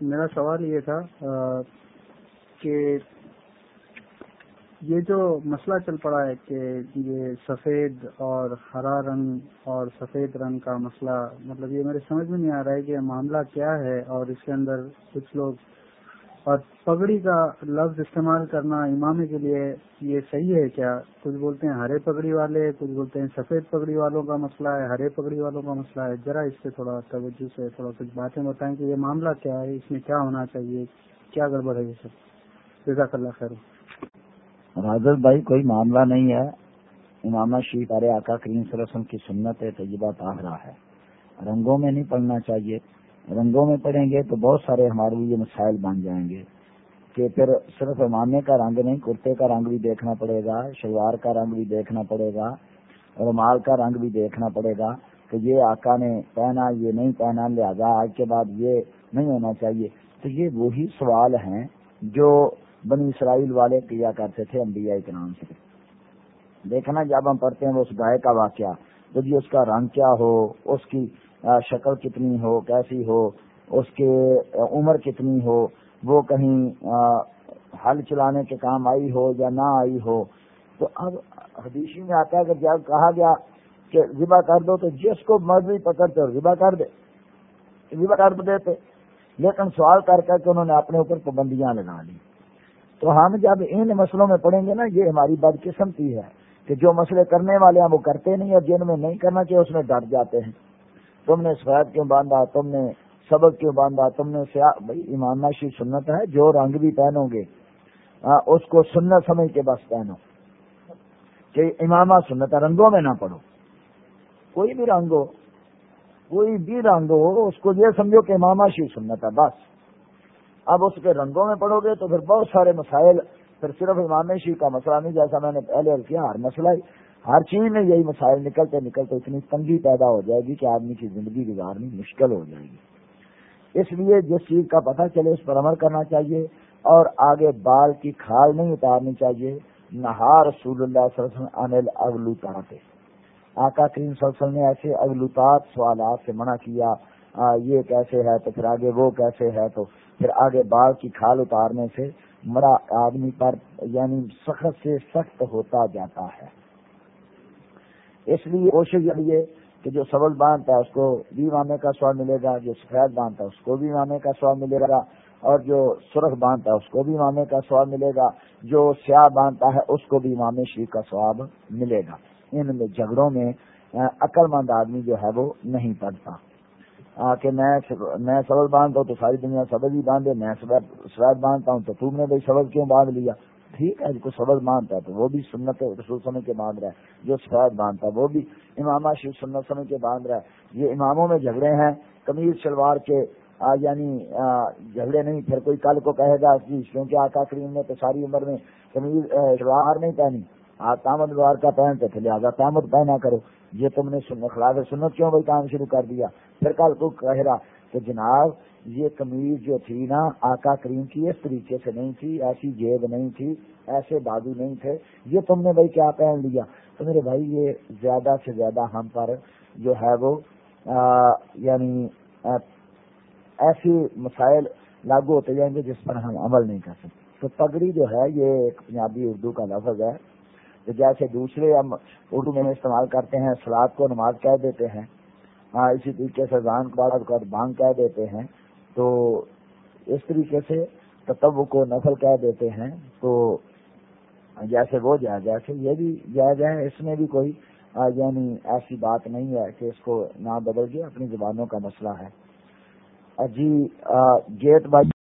میرا سوال یہ تھا کہ یہ جو مسئلہ چل پڑا ہے کہ یہ سفید اور ہرا رنگ اور سفید رنگ کا مسئلہ مطلب یہ میرے سمجھ میں نہیں آ رہا ہے کہ معاملہ کیا ہے اور اس کے اندر کچھ لوگ اور پگڑی کا لفظ استعمال کرنا امامے کے لیے یہ صحیح ہے کیا؟ کچھ بولتے ہیں ہرے پگڑی والے، کچھ بولتے ہیں سفید پگڑی والوں کا مسئلہ ہے، ہرے پگڑی والوں کا مسئلہ ہے۔ ذرا اس سے تھوڑا توجہ سے تھوڑا کچھ باتیں بتائیں کہ یہ معاملہ کیا ہے، اس میں کیا ہونا چاہیے، کیا گڑبڑ ہے یہ سب؟ جزاک اللہ خیر۔ حضرت بھائی، کوئی معاملہ نہیں ہے۔ امامہ شیف ارے آقا کریم صلی اللہ علیہ وسلم کی سنت ہے طیبہ طاہرہ ہے۔ رنگوں میں نہیں پڑھنا چاہیے۔ رنگوں میں پڑھیں گے تو بہت سارے ہمارے لیے مسائل بن جائیں گے کہ پھر صرف امامے کا رنگ نہیں، کرتے کا رنگ بھی دیکھنا پڑے گا، شلوار کا رنگ بھی دیکھنا پڑے گا، رومال کا رنگ بھی دیکھنا پڑے گا کہ یہ آقا نے پہنا، یہ نہیں پہنا، لہذا آج کے بعد یہ نہیں ہونا چاہیے۔ تو یہ وہی سوال ہیں جو بنی اسرائیل والے کیا کرتے تھے، انبیاء کے نام سے۔ دیکھنا جب ہم پڑھتے ہیں اس گائے کا واقعہ، جب یہ اس کا رنگ کیا ہو، اس کی شکل کتنی ہو، کیسی ہو، اس کے عمر کتنی ہو، وہ کہیں ہل چلانے کے کام آئی ہو یا نہ آئی ہو۔ تو اب حدیثی میں آتا ہے کہ جب کہا گیا کہ ذبح کر دو تو جس کو مرضی پکڑتے ذبح کر دے ذبح کر دیتے لیکن سوال کر کر کے انہوں نے اپنے اوپر پابندیاں لگا لی۔ تو ہم جب ان مسئلوں میں پڑیں گے نا، یہ ہماری بدقسمتی ہے کہ جو مسئلے کرنے والے ہیں وہ کرتے نہیں اور جن میں نہیں کرنا چاہیے، اس میں ڈر جاتے ہیں۔ تم نے سفید کیوں باندھا؟ تم نے سبق کیوں باندھا؟ تم نے سیاہ بھائی، ایمان شی سنت ہے، جو رنگ بھی پہنو گے اس کو سنت سمجھ کے بس پہنو۔ کہ امامہ سنت رنگوں میں نہ پڑھو۔ کوئی بھی رنگ ہو، کوئی بھی رنگ ہو، اس کو یہ سمجھو کہ امامہ شی سنت ہے، بس۔ اب اس کے رنگوں میں پڑھو گے تو پھر بہت سارے مسائل، پھر صرف امام شی کا مسئلہ نہیں، جیسا میں نے پہلے کیا، ہر مسئلہ ہی۔ ہر چیز میں یہی مسائل نکلتے نکلتے اتنی تنگی پیدا ہو جائے گی کہ آدمی کی زندگی گزارنی مشکل ہو جائے گی۔ اس لیے جس چیز کا پتہ چلے اس پر عمل کرنا چاہیے اور آگے بال کی کھال نہیں اتارنی چاہیے۔ نہا رسول اللہ صلی اللہ علیہ انل اگلوتاتے آقا کریم صلی اللہ علیہ وسلم نے ایسے اگلوتات سوالات سے منع کیا یہ کیسے ہے تو پھر آگے وہ کیسے ہے تو پھر آگے بال کی کھال اتارنے سے مرا آدمی پر یعنی سخت سے سخت ہوتا جاتا ہے۔ اس لیے کوشش یہ کہ جو سبز باندھتا ہے، اس کو بھی مامے کا سواد ملے گا، جو سفید باندھتا ہے، اس کو بھی مامے کا سواد ملے گا، اور جو سرخ باندھتا ہے، اس کو بھی مامے کا سواد ملے گا، جو سیاہ باندھتا ہے، اس کو بھی مامے شریف کا سواب ملے گا۔ ان میں جھگڑوں میں عقل مند آدمی جو ہے، وہ نہیں پڑتا کہ میں میں سبز باندھتا ہوں تو ساری دنیا سبز ہی باندھے، میں سوید باندھتا ہوں تو تم نے بھائی سبز کیوں باندھ لیا؟ ٹھیک ہے، جو سبز باندھتا ہے، تو وہ بھی سنت رسول سمے کے باندھ رہا ہے۔ جو سفید باندھتا ہے، وہ بھی امامہ شیو سنت سمے کے باندھ رہا ہے۔ یہ اماموں میں جھگڑے ہیں۔ کمیز شلوار کے یعنی جھگڑے نہیں، پھر کوئی کل کو کہے گا کہ کیونکہ آقا کریم نے تو ساری عمر میں کمیز شلوار نہیں پہنی۔ آپ تامد وار کا پہنتے تھے، لہٰذا تامد پہنا کرو۔ یہ تم نے خلاف سنت کیوں بھائی کام شروع کر دیا؟ پھر کل کو کہہ رہا کہ جناب یہ کمیز جو تھی نا، آقا کریم کی اس طریقے سے نہیں تھی، ایسی جیب نہیں تھی، ایسے بادو نہیں تھے۔ یہ تم نے بھائی کیا پہن لیا؟ تو میرے بھائی، یہ زیادہ سے زیادہ ہم پر جو ہے وہ یعنی ایسی مسائل لاگو ہوتے جائیں گے جس پر ہم عمل نہیں کر سکتے۔ تو پگڑی جو ہے، یہ ایک پنجابی اردو کا لفظ ہے۔ جیسے دوسرے ہم اردو میں استعمال کرتے ہیں، سلاد کو نماز کہہ دیتے ہیں۔ اسی طریقے سے زان کو بانگ کہہ دیتے ہیں۔ تو اس طریقے سے تتو کو نفل کہہ دیتے ہیں تو جیسے وہ جائز جیسے یہ بھی جائز ہے اس میں بھی کوئی یعنی ایسی بات نہیں ہے کہ اس کو نہ بدل گیا اپنی زبانوں کا مسئلہ ہے۔ جی گیٹ بائی